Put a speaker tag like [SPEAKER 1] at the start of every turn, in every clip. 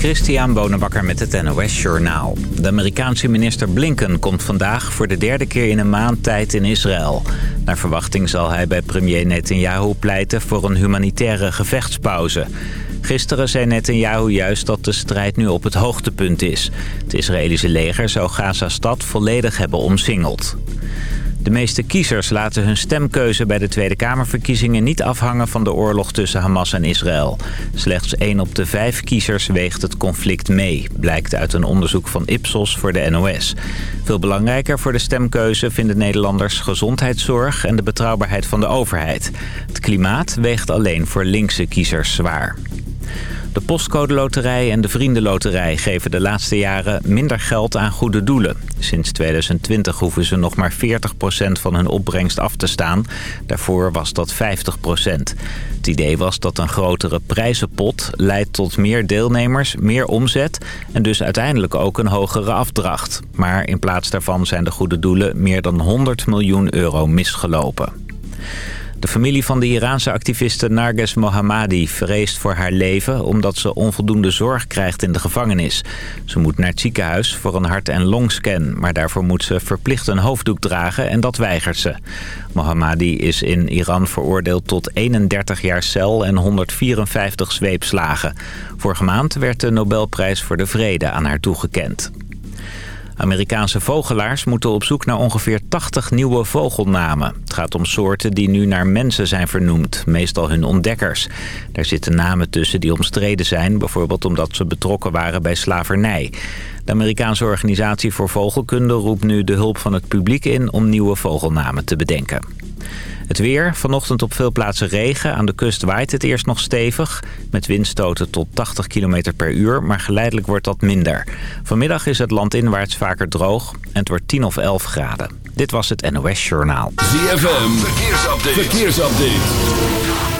[SPEAKER 1] Christian Bonenbakker met het NOS Journaal. De Amerikaanse minister Blinken komt vandaag voor de derde keer in een maand tijd in Israël. Naar verwachting zal hij bij premier Netanyahu pleiten voor een humanitaire gevechtspauze. Gisteren zei Netanyahu juist dat de strijd nu op het hoogtepunt is. Het Israëlische leger zou Gaza-stad volledig hebben omsingeld. De meeste kiezers laten hun stemkeuze bij de Tweede Kamerverkiezingen niet afhangen van de oorlog tussen Hamas en Israël. Slechts 1 op de 5 kiezers weegt het conflict mee, blijkt uit een onderzoek van Ipsos voor de NOS. Veel belangrijker voor de stemkeuze vinden Nederlanders gezondheidszorg en de betrouwbaarheid van de overheid. Het klimaat weegt alleen voor linkse kiezers zwaar. De Postcode Loterij en de Vriendenloterij geven de laatste jaren minder geld aan goede doelen. Sinds 2020 hoeven ze nog maar 40% van hun opbrengst af te staan. Daarvoor was dat 50%. Het idee was dat een grotere prijzenpot leidt tot meer deelnemers, meer omzet... en dus uiteindelijk ook een hogere afdracht. Maar in plaats daarvan zijn de goede doelen meer dan 100 miljoen euro misgelopen. De familie van de Iraanse activiste Narges Mohammadi vreest voor haar leven... omdat ze onvoldoende zorg krijgt in de gevangenis. Ze moet naar het ziekenhuis voor een hart- en longscan... maar daarvoor moet ze verplicht een hoofddoek dragen en dat weigert ze. Mohammadi is in Iran veroordeeld tot 31 jaar cel en 154 zweepslagen. Vorige maand werd de Nobelprijs voor de Vrede aan haar toegekend. Amerikaanse vogelaars moeten op zoek naar ongeveer 80 nieuwe vogelnamen. Het gaat om soorten die nu naar mensen zijn vernoemd, meestal hun ontdekkers. Daar zitten namen tussen die omstreden zijn, bijvoorbeeld omdat ze betrokken waren bij slavernij. De Amerikaanse Organisatie voor Vogelkunde roept nu de hulp van het publiek in om nieuwe vogelnamen te bedenken. Het weer, vanochtend op veel plaatsen regen. Aan de kust waait het eerst nog stevig. Met windstoten tot 80 km per uur, maar geleidelijk wordt dat minder. Vanmiddag is het landinwaarts vaker droog en het wordt 10 of 11 graden. Dit was het NOS Journaal.
[SPEAKER 2] ZFM, verkeersupdate. verkeersupdate.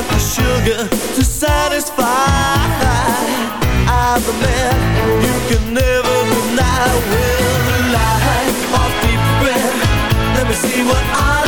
[SPEAKER 3] got the sugar to satisfy. I'm the man you can never deny. With the light of deep red Let me see what I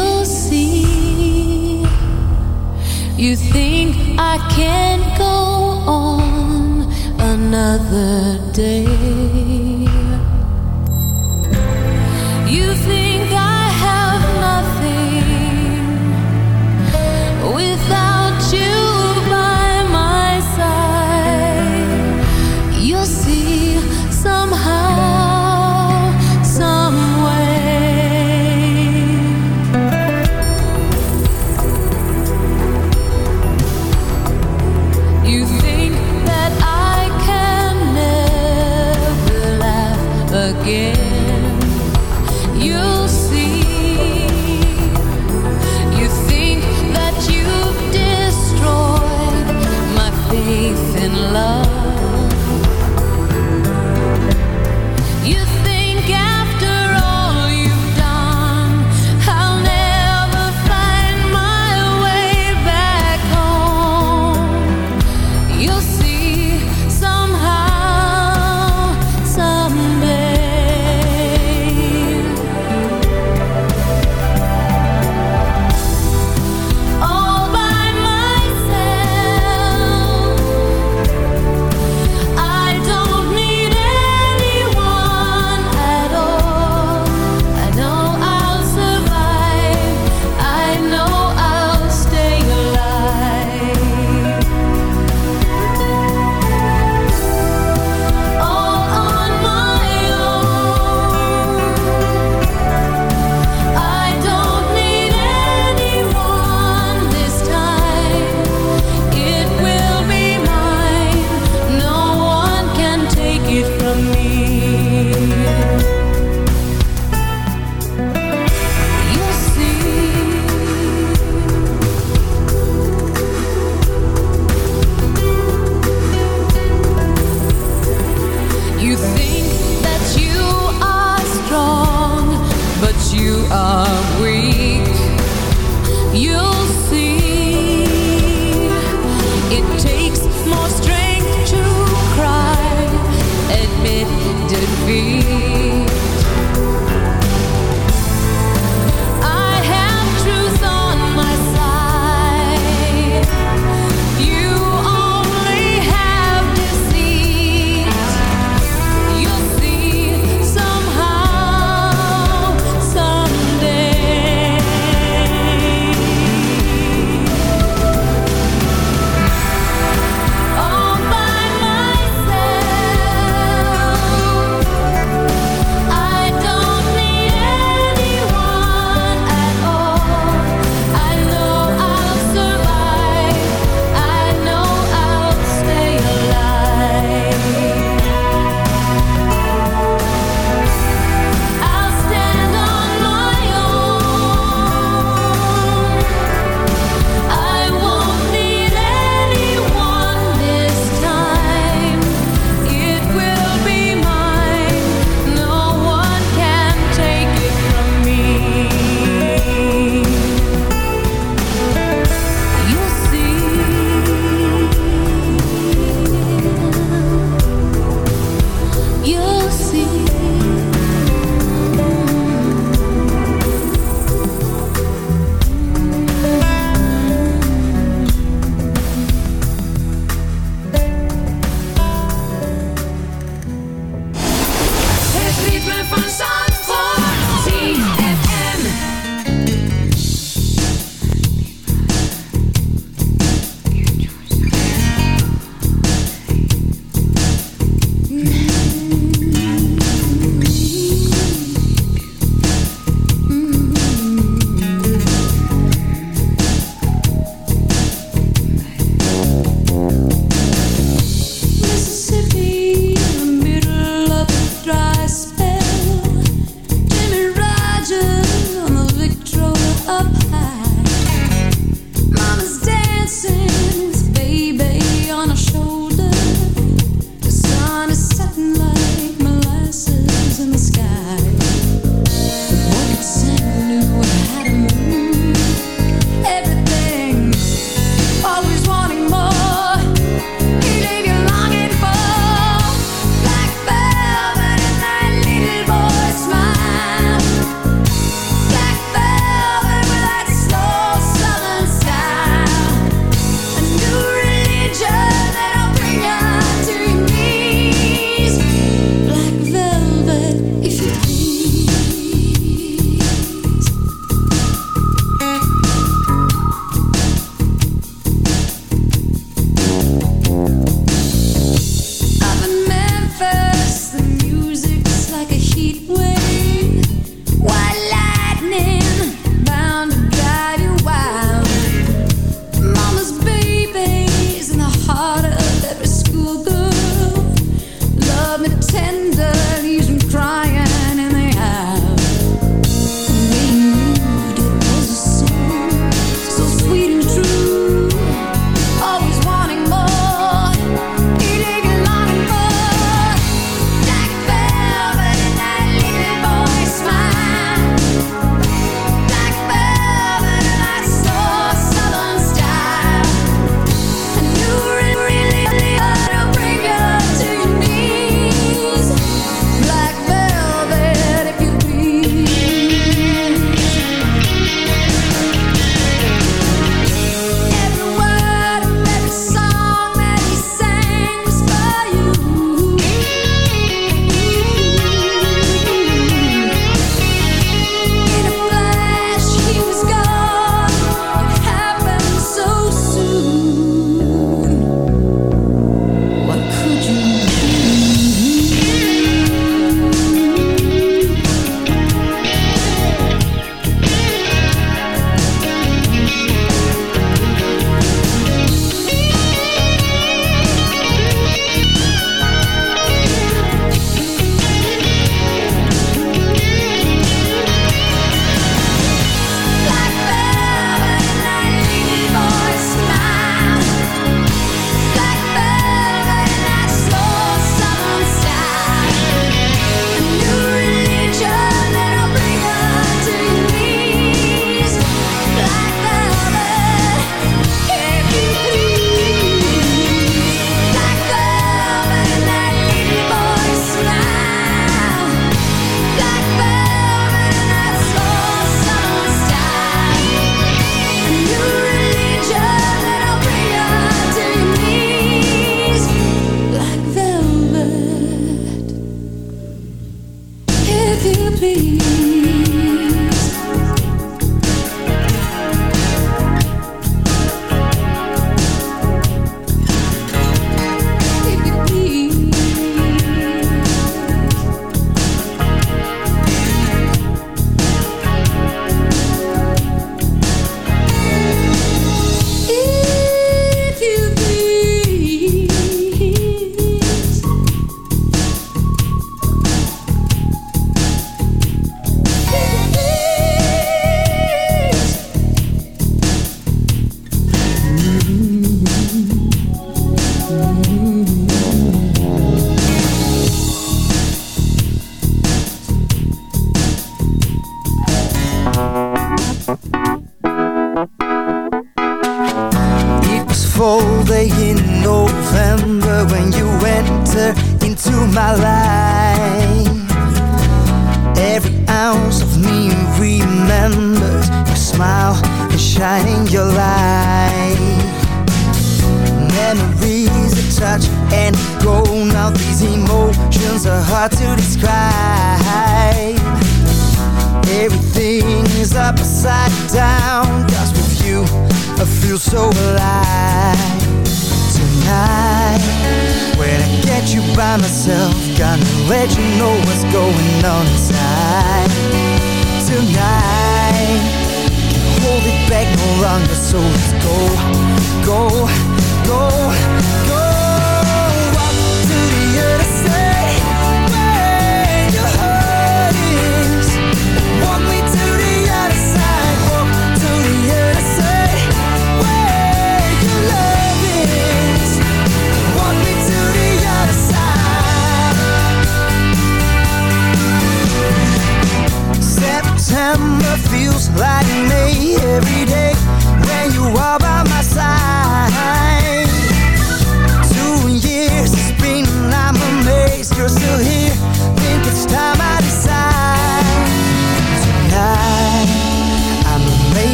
[SPEAKER 3] you see.
[SPEAKER 4] You think I can go
[SPEAKER 2] on another day.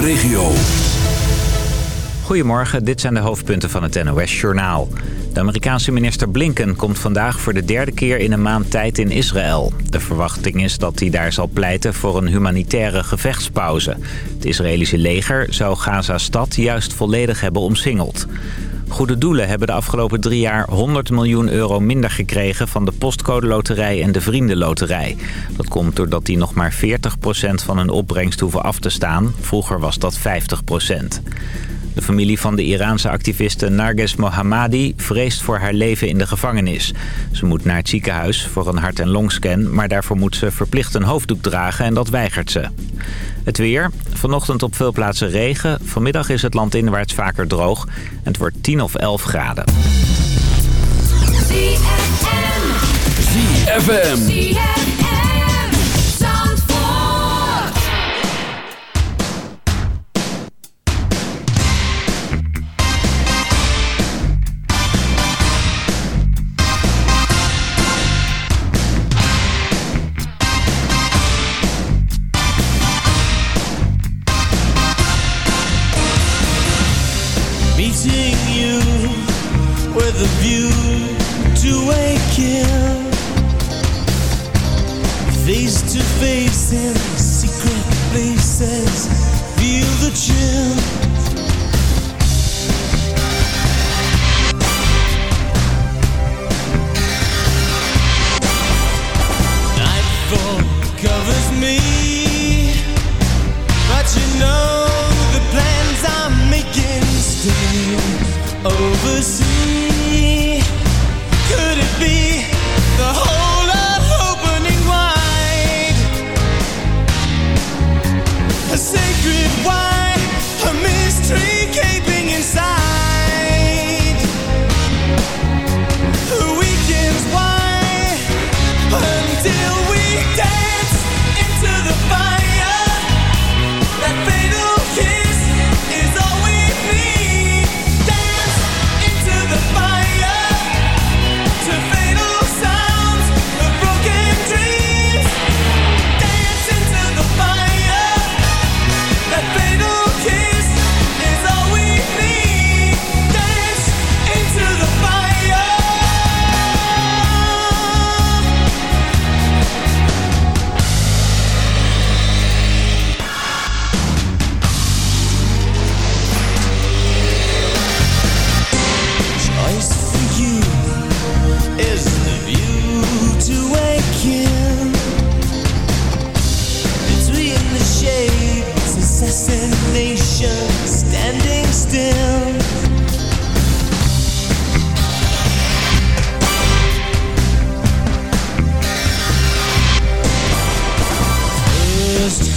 [SPEAKER 2] De regio.
[SPEAKER 1] Goedemorgen, dit zijn de hoofdpunten van het NOS-journaal. De Amerikaanse minister Blinken komt vandaag voor de derde keer in een maand tijd in Israël. De verwachting is dat hij daar zal pleiten voor een humanitaire gevechtspauze. Het Israëlische leger zou Gaza-stad juist volledig hebben omsingeld. Goede Doelen hebben de afgelopen drie jaar 100 miljoen euro minder gekregen... van de Postcode Loterij en de Vriendenloterij. Dat komt doordat die nog maar 40% van hun opbrengst hoeven af te staan. Vroeger was dat 50%. De familie van de Iraanse activiste Narges Mohammadi vreest voor haar leven in de gevangenis. Ze moet naar het ziekenhuis voor een hart- en longscan, maar daarvoor moet ze verplicht een hoofddoek dragen en dat weigert ze. Het weer. Vanochtend op veel plaatsen regen. Vanmiddag is het land inwaarts vaker droog. En het wordt 10 of 11 graden.
[SPEAKER 2] ZFM.
[SPEAKER 5] with a view to a kill. Face to face in secret places, feel the chill.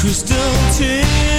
[SPEAKER 5] crystal tears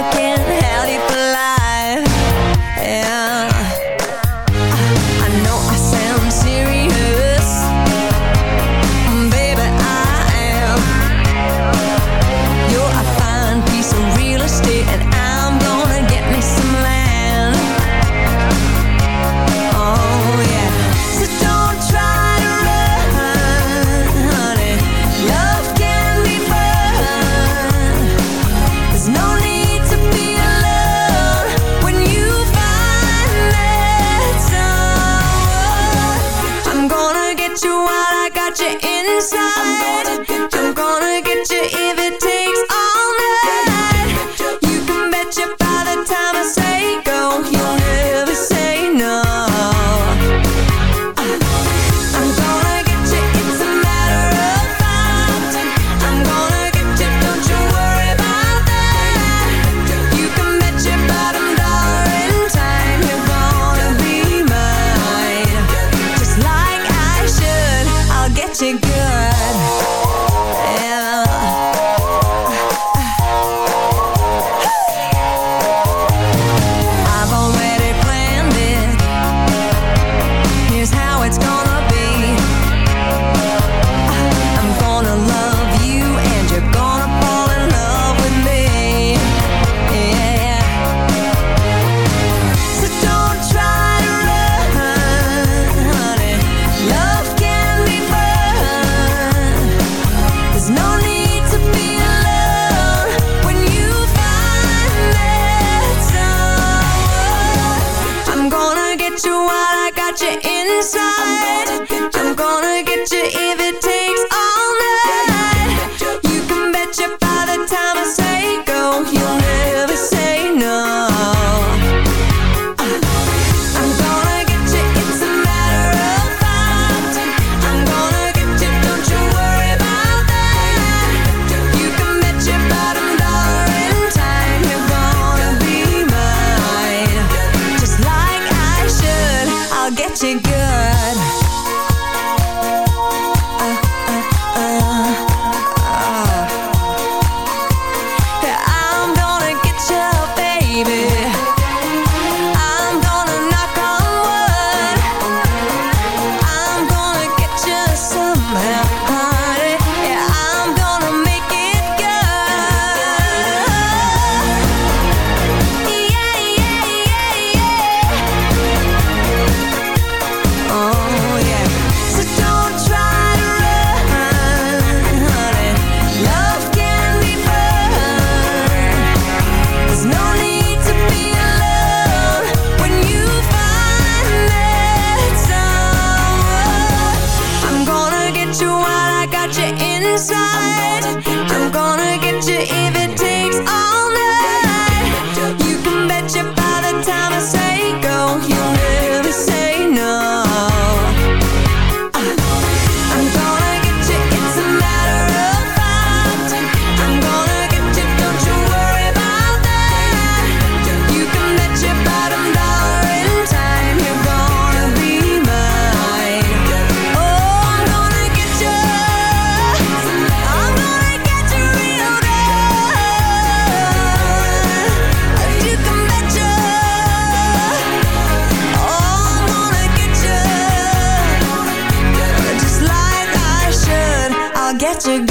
[SPEAKER 6] to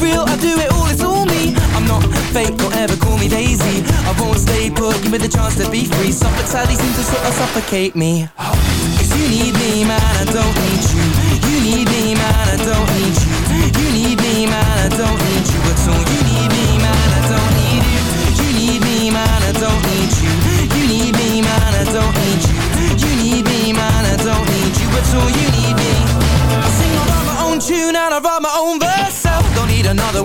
[SPEAKER 4] Real, I do it all, it's all me. I'm not fake, don't ever call me Daisy. I won't stay put, give me the chance to be free. Sadly seems to sort of suffocate me. Cause you need me, man, I don't need you. You need me, man, I don't need you. You need me, man, I don't need you at all. You